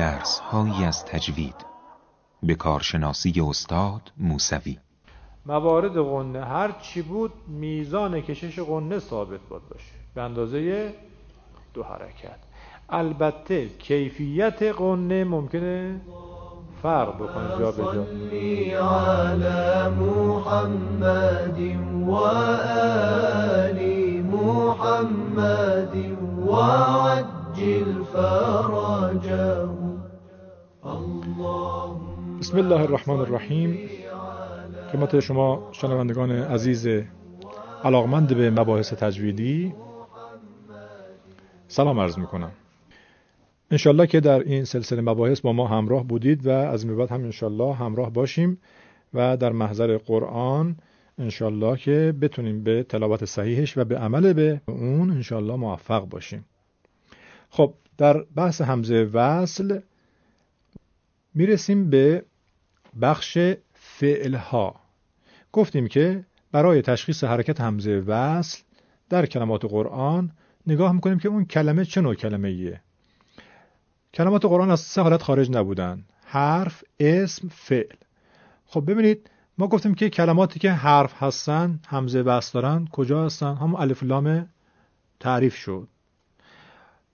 درس هایی از تجوید. به کارشناسی استاد موسوی. موارد قنه هر چی بود میزان کشش قنه ثابت باد باشه. به اندازه دو حرکت. البته کیفیت قنه ممکنه فرق بکنه. جا به جا. محمد بسم الله الرحمن الرحیم. خدمت شما شنوندگان عزیز علاقمند به مباحث تجویدی. سلام عرض می‌کنم. انشالله که در این سلسله مباحث با ما همراه بودید و از این بعد هم انشالله همراه باشیم و در محضر قرآن انشالله که بتونیم به تلاوت صحیحش و به عمل به اون انشالله موفق باشیم. خب در بحث همزه وصل می‌رسیم به بخش فعلها. گفتیم که برای تشخیص حرکت همزه وصل در کلمات قرآن نگاه می‌کنیم که اون کلمه چه نوع کلمه ایه کلمات قرآن از سه حالت خارج نبودن. حرف، اسم، فعل. خب ببینید ما گفتیم که کلماتی که حرف هستن همزه وصل دارن کجا هستن؟ همون الف لام تعریف شد.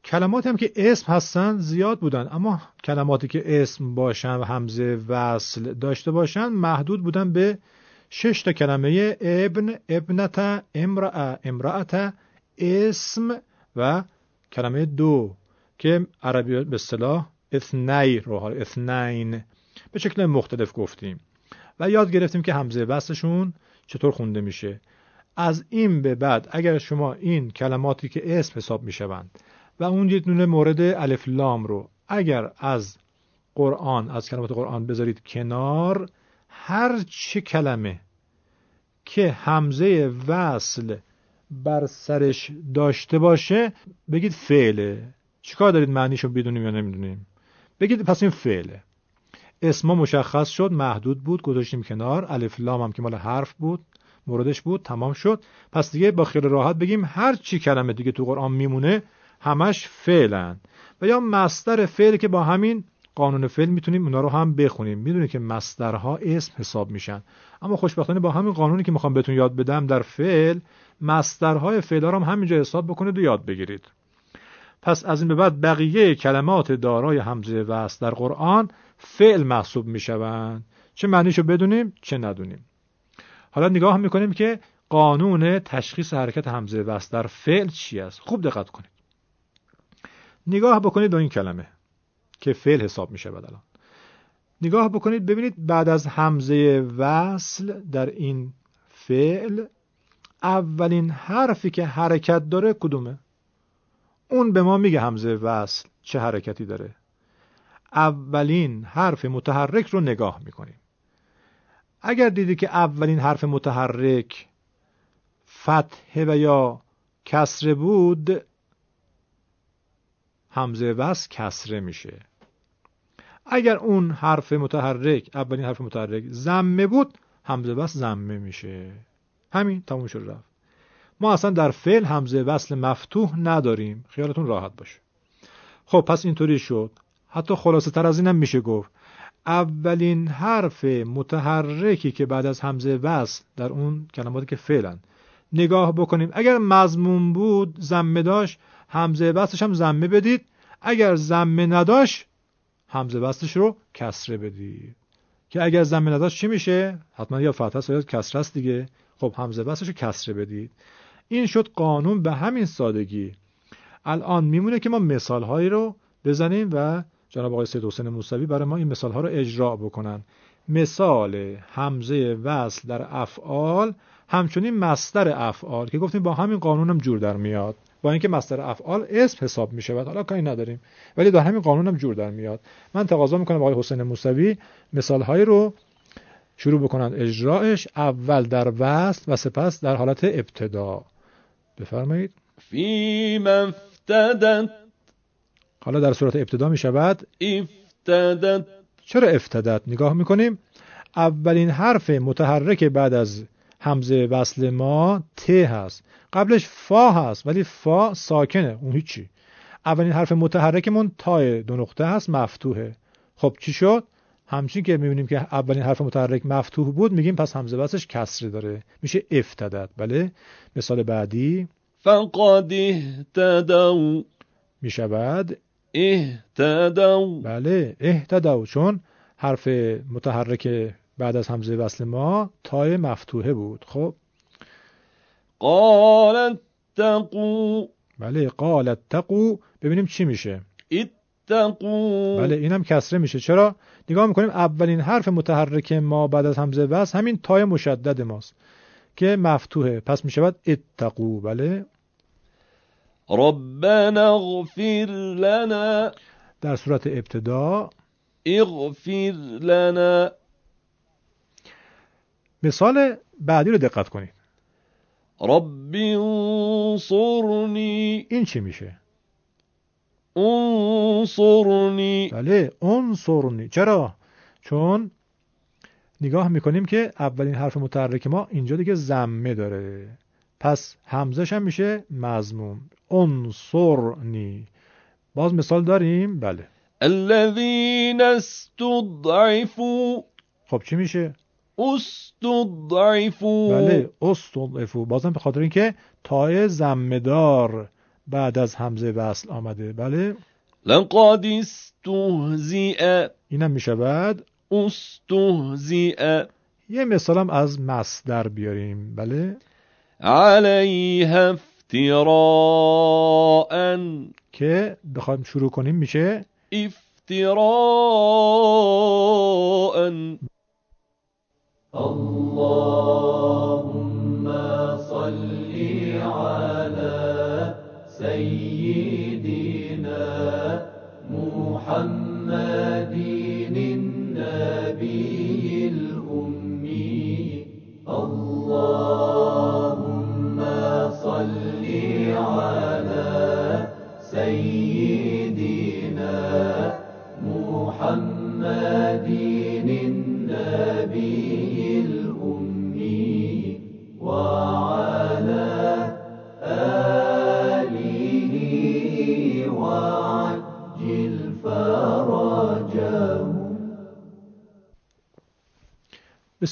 کلماتی هم که اسم هستن زیاد بودن اما کلماتی که اسم باشن و همزه وصل داشته باشن محدود بودن به شش تا کلمه ابن ابنت امرأ امرأت اسم و کلمه دو که عربی به اصطلاح اثنی رو اثنین به شکل مختلف گفتیم. و یاد گرفتیم که همزه وصلشون چطور خونده میشه. از این به بعد اگر شما این کلماتی که اسم حساب می‌شوند و اون یه دونه مورد الف لام رو. اگر از قرآن از کلمات قرآن بذارید کنار هر چه کلمه که همزه وصل بر سرش داشته باشه بگید فعله. چیکار دارید معنیشو بدونیم یا نمی‌دونیم؟ بگید پس این فعله. اسما مشخص شد محدود بود گذاشتیم کنار. الف لام هم که مال حرف بود موردش بود تمام شد. پس دیگه با خیال راحت بگیم هر چی کلمه دیگه تو قرآن میمونه همش فعلن و یا مصدر فعل که با همین قانون فعل می‌تونیم اونا رو هم بخونیم. می‌دونید که مصدرها اسم حساب میشن. اما خوشبختانه با همین قانونی که می‌خوام بهتون یاد بدم در فعل مصدرهای فعل هم همینجا حساب بکنید و یاد بگیرید. پس از این به بعد بقیه کلمات دارای همزه وصل در قرآن فعل محسوب می‌شوند. چه معنیشو بدونیم چه ندونیم. حالا نگاه می‌کنیم که قانون تشخیص حرکت همزه وصل در فعل چی است. خوب دقت کنید. نگاه بکنید به این کلمه که فعل حساب میشه بعد الان. نگاه بکنید ببینید بعد از همزه وصل در این فعل اولین حرفی که حرکت داره کدومه؟ اون به ما میگه همزه وصل چه حرکتی داره. اولین حرف متحرک رو نگاه می‌کنیم. اگر دیدی که اولین حرف متحرک فتحه و یا کسره بود همزه وصل کسره میشه. اگر اون حرف متحرک اولین حرف متحرک زمه بود همزه وصل زمه میشه. همین تموم شد رفت. ما اصلا در فعل همزه وصل مفتوح نداریم. خیالتون راحت باشه. خب پس اینطوری شد. حتی خلاصه تر از اینم میشه گفت. اولین حرف متحرکی که بعد از همزه وصل در اون کلماتی که فعلا نگاه بکنیم. اگر مضمون بود زمه داشت همزه وصلش هم زمه بدید. اگر زمه نداشت همزه وصلش رو کسره بدید. که اگر زمه نداشت چی میشه؟ حتما یا فتحه است یا کسره است دیگه. خب همزه وصلش رو کسره بدید. این شد قانون به همین سادگی. الان میمونه که ما مثال هایی رو بزنیم و جناب آقای سید حسین موسوی برای ما این مثال ها رو اجرا بکنن. مثال همزه وصل در افعال همچنین مستر افعال که گفتیم با همین قانون هم جور در میاد. با اینکه مستر افعال اسم حساب میشه و حالا کاری نداریم. ولی در همین قانون هم جور در میاد. من تقاضا می‌کنم آقای حسین موسوی مثال هایی رو شروع بکنن. اجراش اول در وصل و سپس در حالت ابتدا. بفرمایید. فی مفتدت حالا در صورت ابتدا می شود. افتدت. چرا افتدت؟ نگاه می‌کنیم. اولین حرف متحرک بعد از همزه وصل ما ت هست. قبلش فا هست ولی فا ساکنه اون هیچی. اولین حرف متحرکمون تای دو نقطه هست مفتوحه. خب چی شد؟ همچین که می‌بینیم که اولین حرف متحرک مفتوح بود میگیم پس همزه وصلش کسری داره. میشه افتدت. بله؟ مثال بعدی. فقد اهتدوا. می‌شود. اهتدوا. بله اهتدوا. چون حرف متحرک بعد از همزه وصل ما تای مفتوحه بود. خب؟ قال اتقوا. بله قال اتقوا. ببینیم چی میشه. اتقوا. بله اینم کسره میشه. چرا؟ نگاه می‌کنیم اولین حرف متحرک ما بعد از همزه وصل همین تای مشدد ماست که مفتوحه. پس می‌شود اتقوا. بله؟ ربنا اغفر لنا. در صورت ابتدا. اغفر لنا. مثال بعدی رو دقت کنید. رب انصرنی. این چی میشه؟ انصرنی. بله انصرنی. چرا؟ چون نگاه می‌کنیم که اولین حرف متحرک ما اینجا دیگه زمه داره. پس همزش هم میشه مضموم. انصرنی. باز مثال داریم؟ بله. الذين استضعفوا. خب چی میشه؟ استضعفوا. بله استضعفو بازم به خاطر اینکه تای زمدار بعد از همزه وصل آمده. بله. لقد استهزئ. اینم میشه بعد استهزئ. یه مثالم از مصدر بیاریم. بله. عليها افتراء که بخوایم شروع کنیم میشه افتراء اللهم صل على سيدنا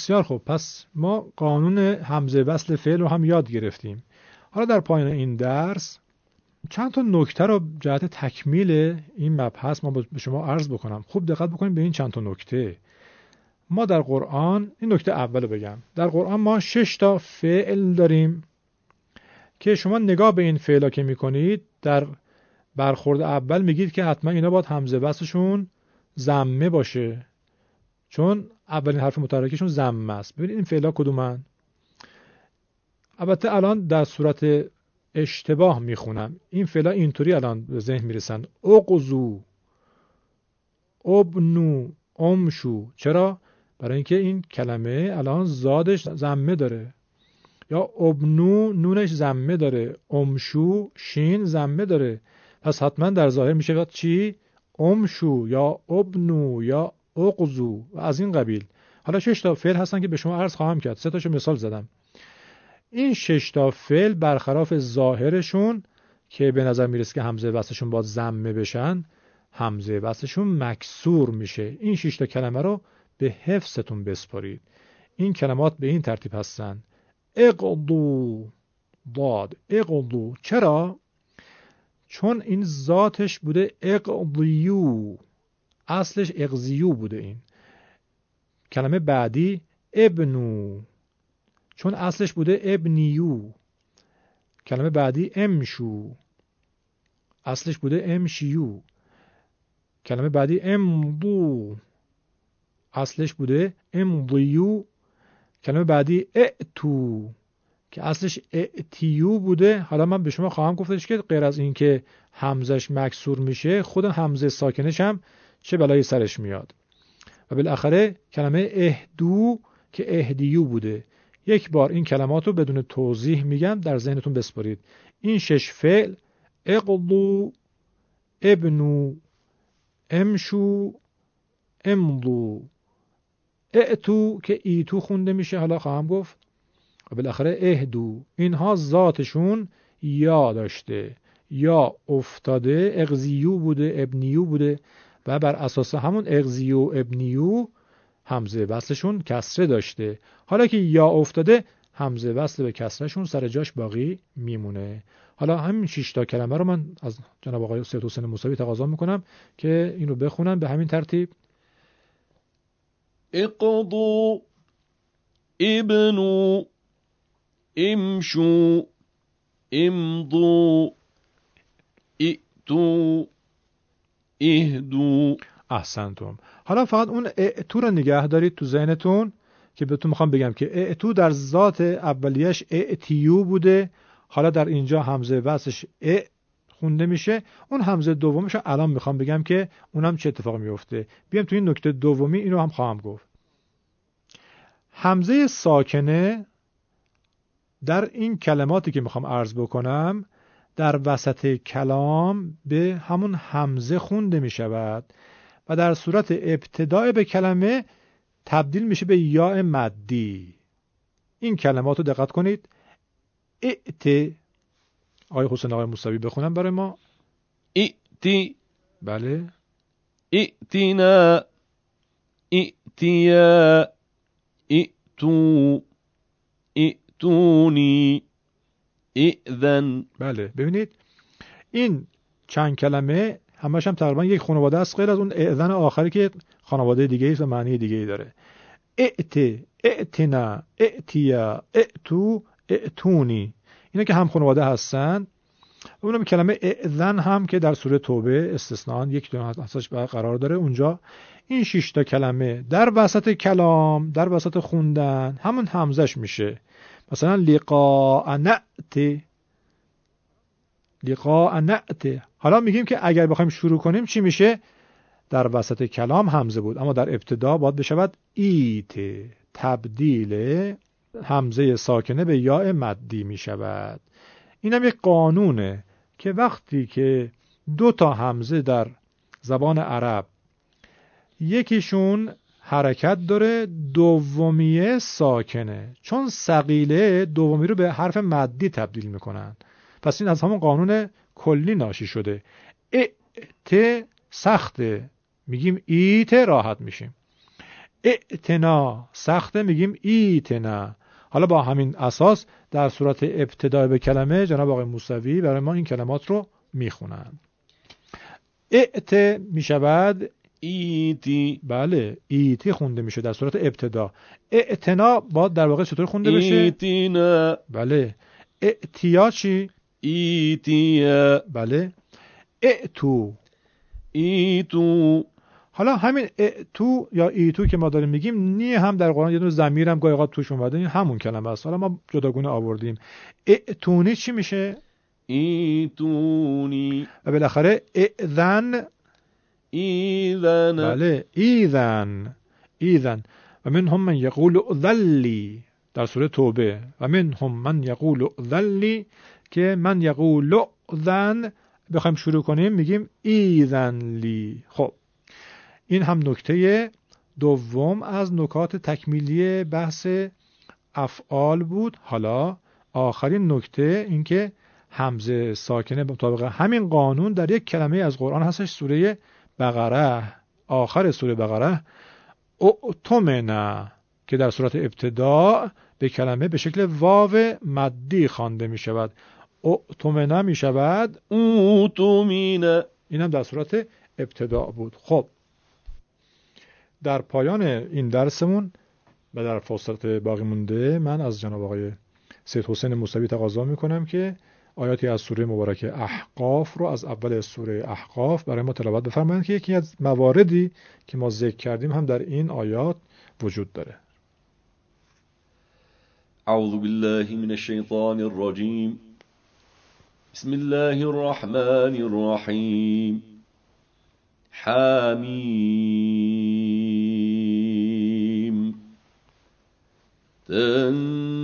بسیار خوب. پس ما قانون همزه وصل فعل رو هم یاد گرفتیم. حالا در پایان این درس چند تا نکته رو جهت تکمیل این مبحث ما به شما عرض بکنم. خوب دقت بکنیم به این چند تا نکته. ما در قرآن این نکته اول رو بگم. در قرآن ما شش تا فعل داریم که شما نگاه به این فعلا که می‌کنید در برخورد اول میگید که حتما اینا باید همزه وصلشون زمه باشه. چون اولین حرف متحرکشون زمه است. ببینید این فعلا کدومن البته الان در صورت اشتباه می‌خونم. این فعلا اینطوری الان به ذهن می‌رسن. اقزو ابنو امشو. چرا؟ برای اینکه این کلمه الان زادش زمه داره. یا ابنو نونش زمه داره. امشو شین زمه داره. پس حتما در ظاهر میشه چی؟ امشو یا ابنو یا اقزو و از این قبیل. حالا شش تا فعل هستن که به شما عرض خواهم کرد. سه تاشو مثال زدم. این شش تا فعل برخلاف ظاهرشون که به نظر می‌رسه که همزه وصلشون باید زمه بشن همزه وصلشون مکسور میشه. این شش تا کلمه رو به حفظتون بسپارید. این کلمات به این ترتیب هستن. اقضو داد اقضو. چرا؟ چون این ذاتش بوده اقضیو. اصلش اقضیو بوده این. کلمه بعدی ابنو. چون اصلش بوده ابنیو. کلمه بعدی امشو. اصلش بوده امشیو. کلمه بعدی امضو. اصلش بوده امضیو. کلمه بعدی ائتو که اصلش ائتیو بوده. حالا من به شما خواهم گفتش که غیر از اینکه همزش مکسور میشه خود همزه ساکنش هم چه بلایی سرش میاد. و بالاخره کلمه اهدو که اهدیو بوده. یک بار این کلمات رو بدون توضیح میگم در ذهنتون بسپارید این شش فعل اقضو ابنو امشو امضو. ائتو که ایتو خونده میشه حالا خواهم گفت. و بالاخره اهدو. اینها ذاتشون یا داشته یا افتاده اغزیو بوده ابنیو بوده. و بر اساس همون اغزیو ابنیو همزه وصلشون کسره داشته. حالا که یا افتاده همزه وصل به کسرهشون سر جاش باقی میمونه. حالا همین 6 تا کلمه رو من از جناب آقای سید حسین موسوی تقاضا می‌کنم که این رو بخونم به همین ترتیب. اقضوا ابنوا امشوا امضوا ائتوا اهدوا احسنتم. حالا فقط اون اعتو رو نگه دارید تو ذهنتون که بهتون می‌خوام بگم که اعتو در ذات اولیش اعتیو بوده. حالا در اینجا همزه وصلش ا خونده میشه. اون همزه دومش الان می‌خوام بگم که اونم چه اتفاق میفته. بیام تو این نکته دومی اینو هم خواهم گفت. همزه ساکنه در این کلماتی که می‌خوام عرض بکنم در وسط کلام به همون همزه خونده می‌شود و در صورت ابتداع به کلمه تبدیل میشه به یا مدی. این کلمات رو دقت کنید. ائت آقای حسین آقای موسوی بخونم برای ما. ائتی بله. ائتنا ائتیا ائتو ائتونی ائذن بله ببینید این چند کلمه همش هم تقریبا یک خانواده است غیر از اون اذن آخری که خانواده دیگه است و معنی دیگه ای داره. ائت ائتنا ائتیا ائتو ائتونی اینا که هم خانواده هستن. اونم کلمه اذن هم که در سوره توبه استثنان یک دونه ازش قرار داره. اونجا این شش تا کلمه در وسط کلام در وسط خوندن همون همزش میشه. مثلا لقاء نأت. لقاء نأت. حالا میگیم که اگر بخوایم شروع کنیم چی میشه؟ در وسط کلام همزه بود اما در ابتدا باید بشود ایت. تبدیل همزه ساکنه به یا مدی می شود این هم یک قانونه که وقتی که دو تا همزه در زبان عرب یکیشون حرکت داره دومیه ساکنه. چون سقیله دومی رو به حرف مدی تبدیل می‌کنن. پس این از همون قانون کلی ناشی شده. ات سخته میگیم ایت راحت میشیم. اعتنا سخته میگیم ایتنا حالا با همین اساس در صورت ابتدای به کلمه جناب آقای موسوی برای ما این کلمات رو می‌خونن. اعت می‌شود ایتی. بله ایتی خونده میشه در صورت ابتدا. اعتنا با در واقع چطور خونده بشه؟ ایتینا. بله. اعتیا چی؟ ایتیا بله. اعتو. ایتو. حالا همین تو یا ایتو که ما داریم میگیم نی هم در قرآن یه دونه ضمیر هم گاهی توش اومده این همون کلمه است. حالا ما جداگونه آوردیم. ائتونی چی میشه؟ ایتونی. و بالاخره اذن ایذن بله ایذن ایذن و من هم من یقول ذلی در سوره توبه. و من هم من یقول ذلی که من یقول ذن بخوایم شروع کنیم میگیم ایذن لی. خب این هم نکته دوم از نکات تکمیلی بحث افعال بود. حالا آخرین نکته اینکه همزه ساکنه مطابق همین قانون در یک کلمه از قرآن هستش سوره بقره آخر سوره بقره اعتمنا که در صورت ابتدا به کلمه به شکل واو مدی خوانده می شود. اعتمنا می شود. اوتومین این هم در صورت ابتدا بود. خب. در پایان این درسمون و در فرصت باقی مونده من از جناب آقای سید حسین موسوی تقاضا می‌کنم که آیاتی از سوره مبارک احقاف رو از اول سوره احقاف برای ما تلاوت بفرمایند که یکی از مواردی که ما ذکر کردیم هم در این آیات وجود داره. أعوذ بالله من الشيطان الرجيم بسم الله الرحمن الرحيم حميم تنزيل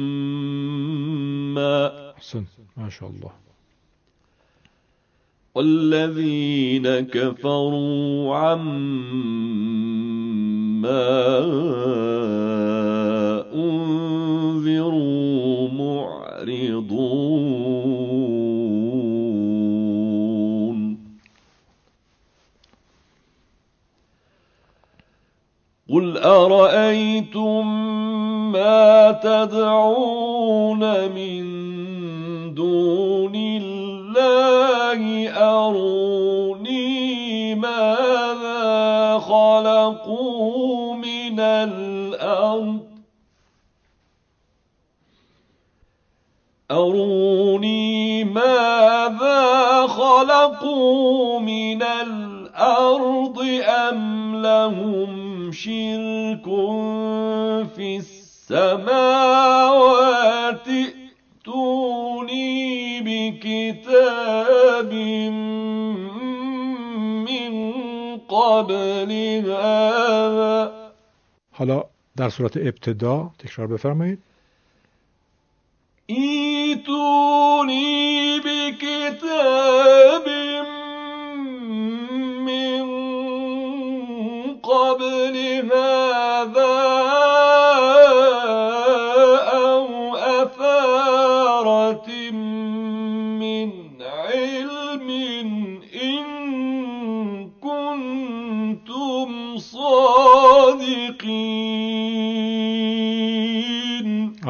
أحسن. ما شاء الله. والذين كفروا عما أنذروا معرضون. قل أرأيتم ما تدعون من دون الله أروني ماذا خلقوا من الأرض أروني ماذا خلقوا من الأرض أم لهم شرك في السماوات ائتوني بكتاب من قبل هذا. حالا در صورت ابتدا تکرار بفرمایید. ايتوني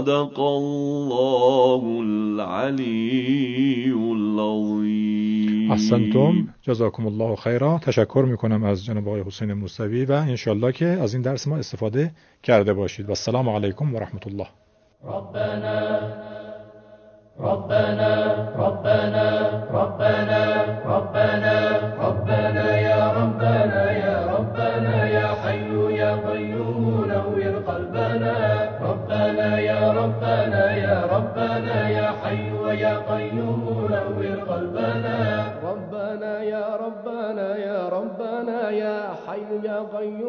صدق الله العلي العظيم احسنتم جزاکم الله خیرا تشکر می‌کنم از جناب آقای حسین موسوی و انشالله که از این درس ما استفاده کرده باشید و السلام علیکم و رحمت الله ربنا ربنا ربنا ربنا ربنا ربنا يا ربنا يا ربنا يا حي يا قيوم نور قلبنا ربنا يا ربنا يا حي يا قيوم نور قلبنا. ربنا يا ربنا يا ربنا يا حي يا قيوم